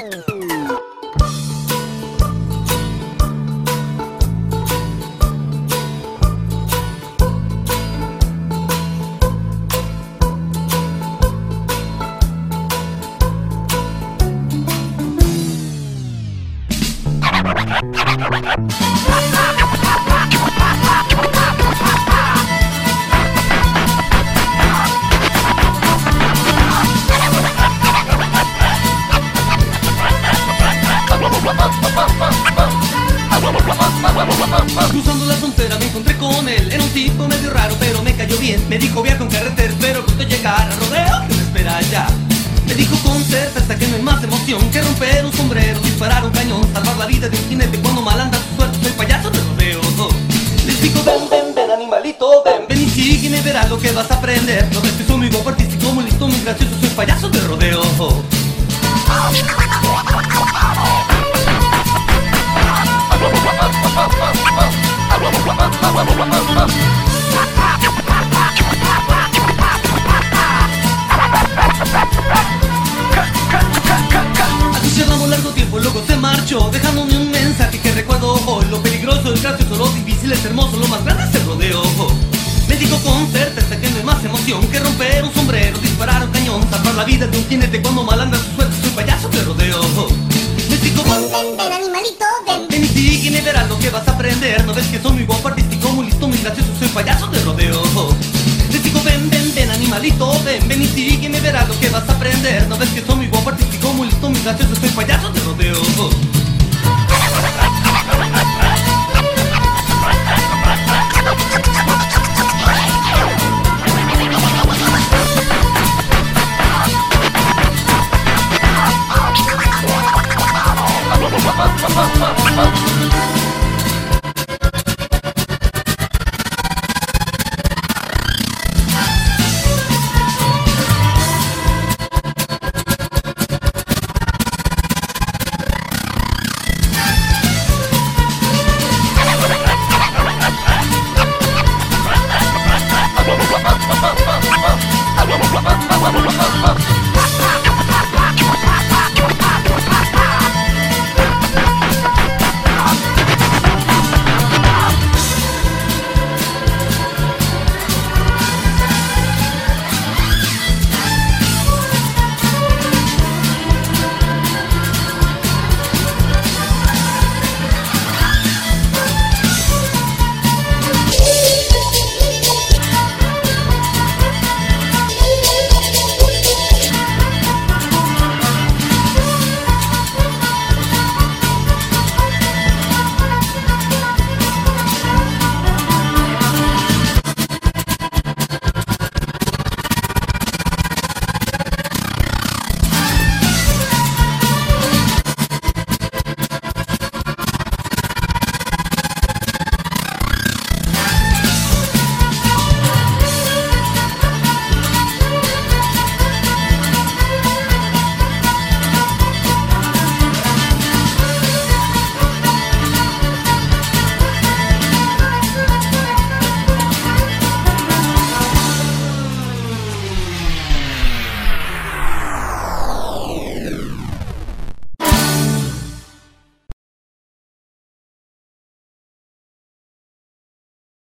Ha ha ha! Cruzando la frontera me encontré con él. Era un tipo medio raro pero me cayó bien. Me dijo viaja con carretera pero pronto llegar a rodeo que me espera allá Me dijo con certeza que no hay más emoción Que romper un sombrero, disparar un cañón Salvar la vida de un jinete cuando mal anda su suerte Soy payaso de rodeo Les digo ven, ven, ven animalito Ven, ven y sígueme verás lo que vas a aprender. No ves que soy muy guapo, artístico, muy listo, muy gracioso Soy payaso de rodeo peligroso, el gracioso, lo difícil, es hermoso Lo más grande es el rodeo. Me dijo con certeza que no hay más emoción Que romper un sombrero, disparar un cañón Salvar la vida de un jinete cuando mal anda su suerte Soy payaso de rodeo. Me dijo Ven, ven, ven, animalito, ven. Ven y sígueme verás lo que vas a aprender No ves que soy muy guapo, artístico, muy listo, muy gracioso Soy payaso de rodeo. Les digo ven, ven, ven, animalito Ven, ven y sígueme verás lo que vas a aprender No ves que soy muy guapo, artístico, muy listo, muy gracioso Soy payaso de rodeo Oh.